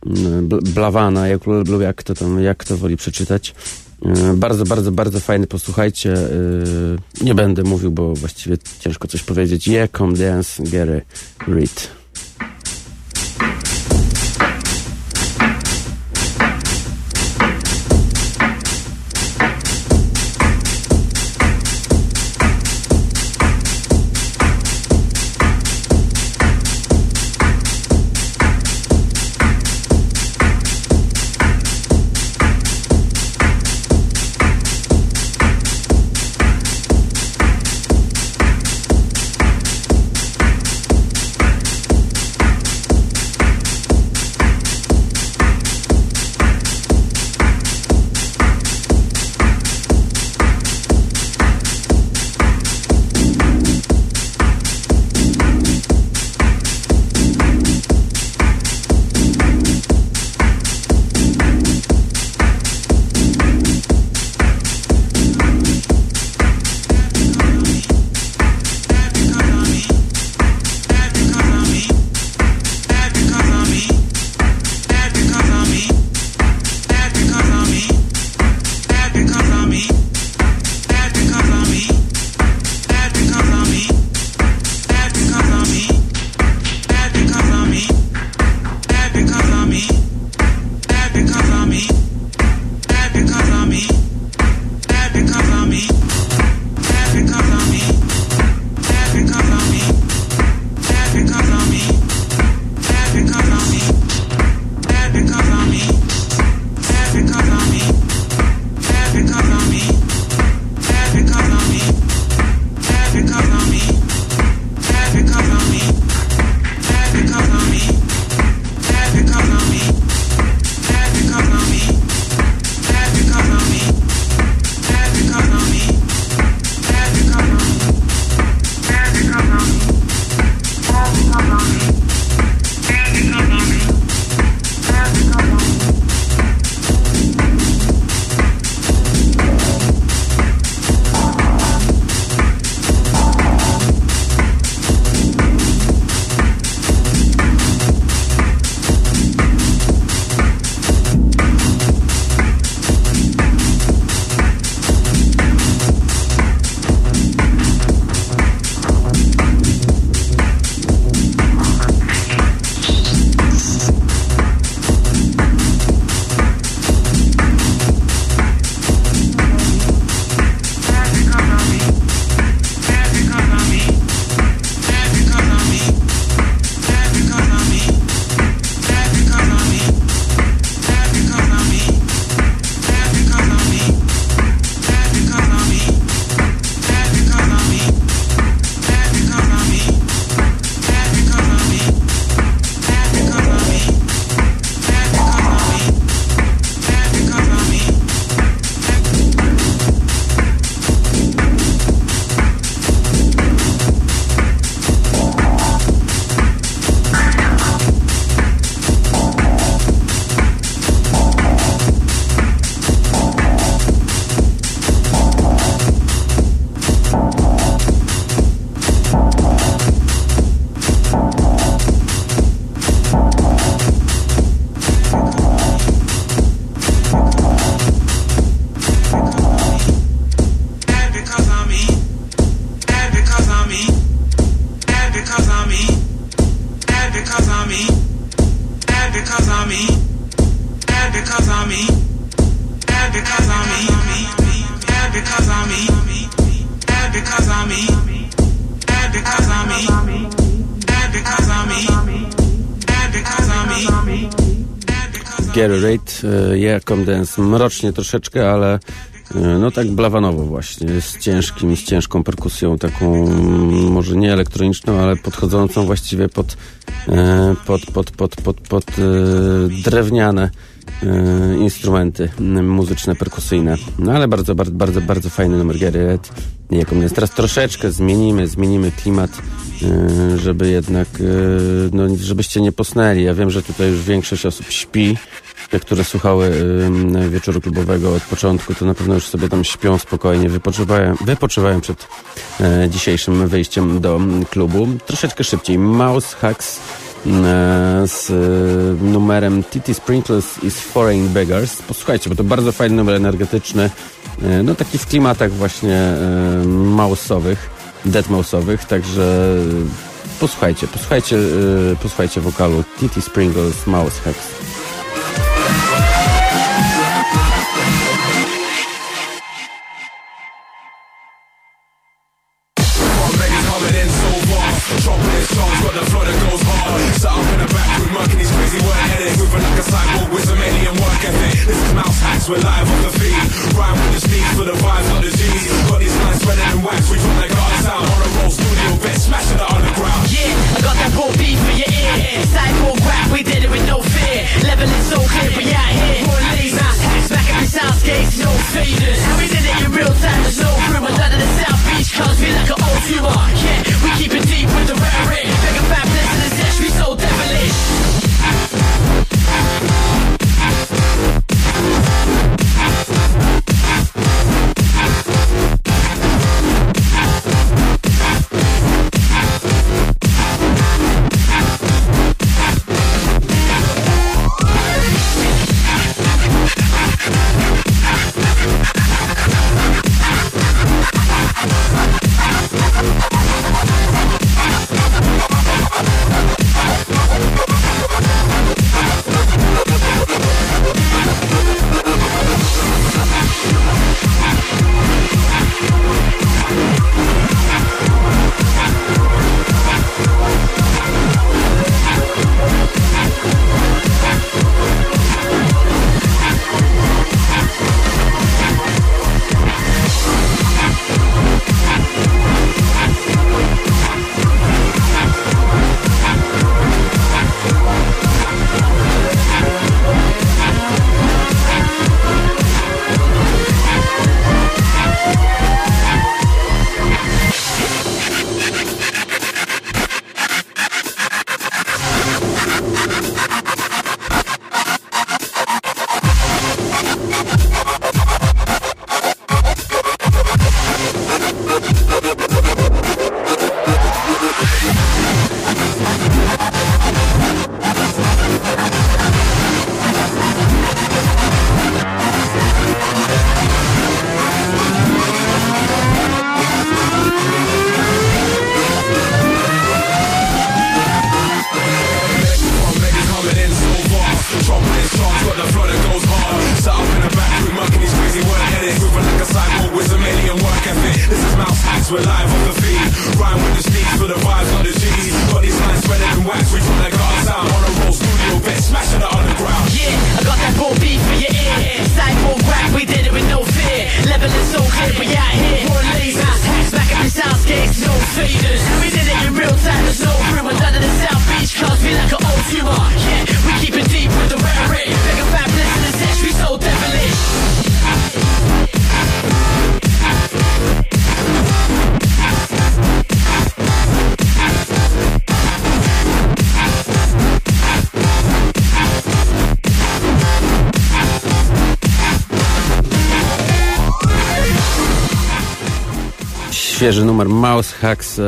Mm, Bl- Blawana, jak, jak to tam, jak to woli przeczytać. E, Bardzo, bardzo, bardzo fajny, posłuchajcie. e, Nie będę mówił, bo właściwie ciężko coś powiedzieć. Jekom Dance, Gary Reed. Gary Reid, Jakom Dance, mrocznie troszeczkę, ale e, no tak blawanowo właśnie, z ciężkim, z ciężką perkusją, taką mm, może nie elektroniczną, ale podchodzącą właściwie pod, e, pod, pod, pod, pod, pod e, drewniane instrumenty muzyczne, perkusyjne. No ale bardzo, bardzo, bardzo, bardzo fajny numer Gary Red. Jaką jest. Teraz troszeczkę zmienimy, zmienimy klimat, żeby jednak, no, żebyście nie posnęli. Ja wiem, że tutaj już większość osób śpi, które słuchały wieczoru klubowego od początku, to na pewno już sobie tam śpią spokojnie, wypoczywają, wypoczywają przed e, dzisiejszym wyjściem do m, klubu. Troszeczkę szybciej. Mouse Hacks e, z e, numerem TT Sprinklers is Foreign Beggars. Posłuchajcie, bo to bardzo fajny numer energetyczny, e, no taki w klimatach właśnie mouse'owych, dead mouse'owych, także posłuchajcie, posłuchajcie, posłuchajcie wokalu TT Sprinkles Mouse Hacks. Świeży numer Mouse Hacks e,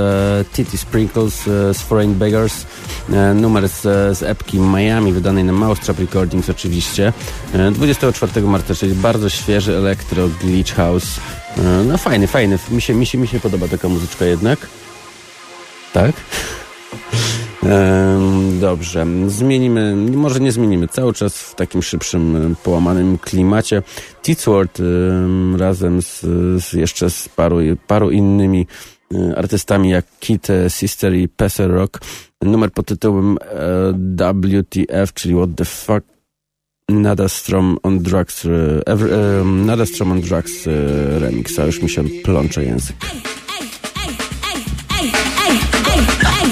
Titty Sprinkles e, z Foreign Beggars. E, numer z, z epki Miami, wydanej na Mousetrap Recordings oczywiście. E, 24 marca, czyli bardzo świeży elektro glitch house. E, no fajny, fajny. Mi się, mi, się, mi się podoba taka muzyczka jednak. Tak? Dobrze, zmienimy, może nie zmienimy, cały czas w takim szybszym, połamanym klimacie. Teatsword em, razem z, z jeszcze z paru, paru innymi e, artystami jak Kit e, Sister i Pesser Rock. Numer pod tytułem e, WTF, czyli What the Fuck Nada Strom on Drugs, e, every, e, Nada Strom on Drugs remix, a już mi się plącze język.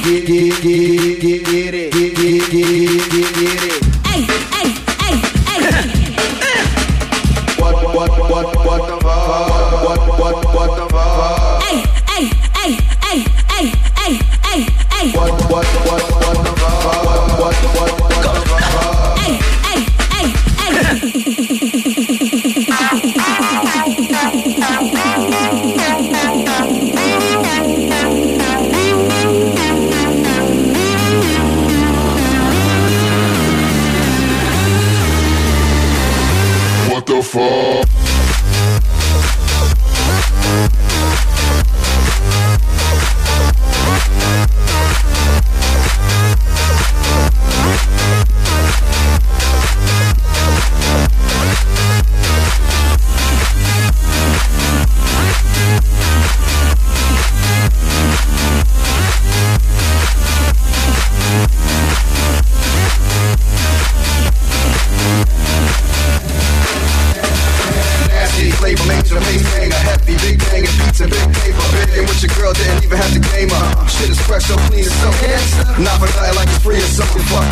Get, get, get, get, get it. Get, get, get, get, get it. What, what, what, what the? What, what, what the fuck? What, what, what, what fall. Fuck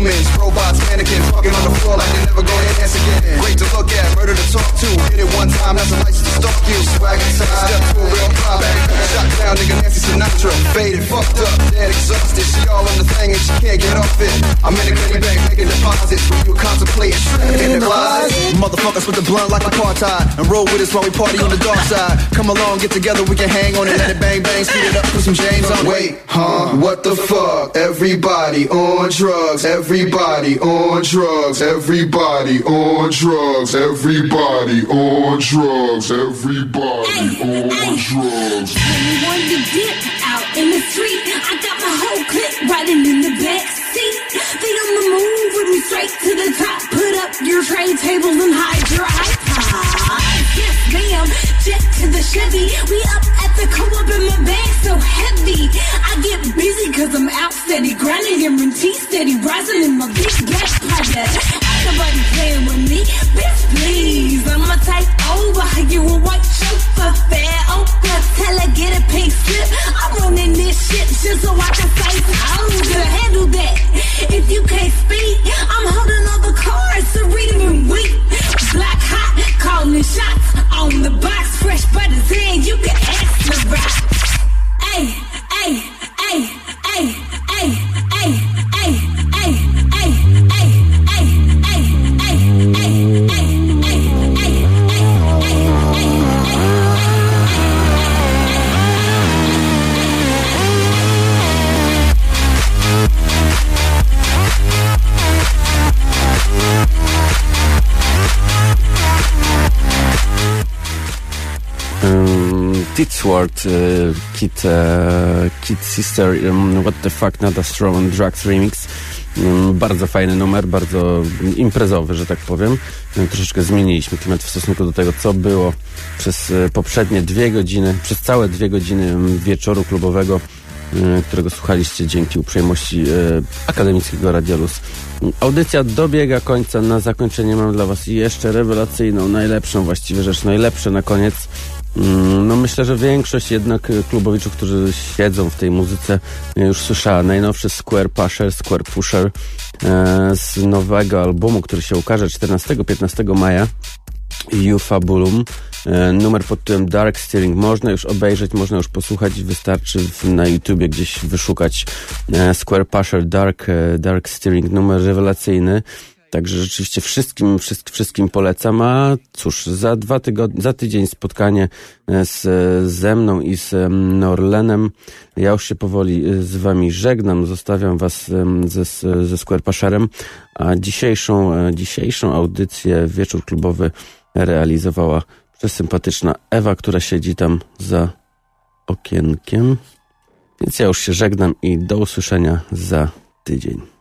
humans, robots, mannequins, fucking on the floor like they never gonna dance again. Great to look at, murder to talk to. Hit it one time, that's a license to stalk you. Swagging time, step to a real combat. Shot down, nigga Nancy Sinatra, faded, fucked up, dead, exhausted. She all on the thing and she can't get off it. I'm in the goodie bag making deposits when you contemplate in the closet. Motherfuckers with the blunt like apartheid and roll with us while we party on the dark side. Come along, get together, we can hang on it, let it bang bang, speed it up, put some James on. Wait, huh? What the fuck? Everybody on drugs. Everybody on drugs. Everybody on drugs. Everybody on drugs. Everybody on drugs. Anyone to dip out in the street. I got my whole clique riding in the back seat. They on the move with me straight to the top. Put up your tray tables and hide your iPod. Yes, ma'am. Jet to the Chevy. We up at the co-op and my bag so heavy. I get busy cause I'm out steady. Grinding guarantee steady. Rising in my big pocket. Ain't nobody playing with me. Bitch, please. I'ma take over. You a white chauffeur. Fair okra. Oh, tell her get a pink slip. I'm running this shit just so I can say soldier. Handle that. If you can't speak, I'm holding all the cards to read them and weep. Calling shots on the box. Fresh the zen, you can Titsword, uh, Kid, uh, Kid Sister, What the Fuck, Nada Strong on Drugs Remix. Bardzo fajny numer, bardzo imprezowy, że tak powiem. Um, troszeczkę zmieniliśmy klimat w stosunku do tego, co było przez e, poprzednie dwie godziny, przez całe dwie godziny wieczoru klubowego, e, którego słuchaliście dzięki uprzejmości e, akademickiego Radiolus. Audycja dobiega końca. Na zakończenie mam dla Was jeszcze rewelacyjną, najlepszą właściwie rzecz, najlepsze na koniec. Mm, No myślę, że większość jednak y, klubowiczów, którzy siedzą w tej muzyce już słyszała. Najnowszy Square Pusher, Square Pusher e, z nowego albumu, który się ukaże 14-15 maja. Ufabulum. E, numer pod tytułem Dark Steering. Można już obejrzeć, można już posłuchać. Wystarczy na YouTubie gdzieś wyszukać e, Square Pusher Dark, Dark Steering. Numer rewelacyjny. Także rzeczywiście wszystkim, wszystkim, polecam. A cóż, za dwa tygodnie, za tydzień spotkanie e, z, ze mną i z em, Norlenem. Ja już się powoli e, z wami żegnam. Zostawiam was ze, ze Square. A dzisiejszą, e, dzisiejszą audycję Wieczór Klubowy realizowała przesympatyczna Ewa, która siedzi tam za okienkiem. Więc ja już się żegnam i do usłyszenia za tydzień.